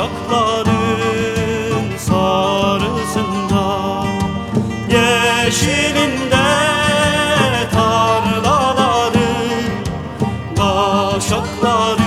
başakların sarısında Yeşilinde tarlaların, başakların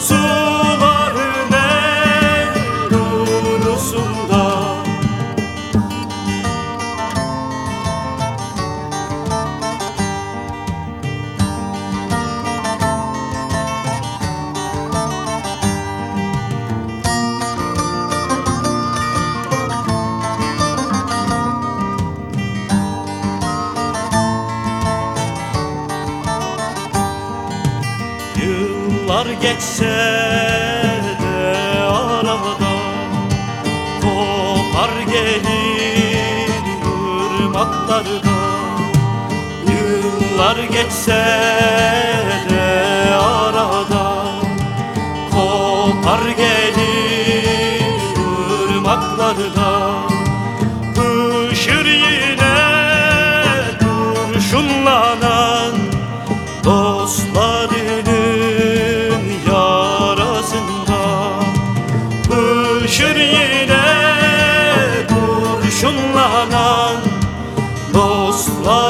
Sular ne nurusunda Yıllar geçse de arada Kopar gelir ırmaklarda Yıllar geçse de arada Kopar gelir ırmaklarda yalanlanan dostlar.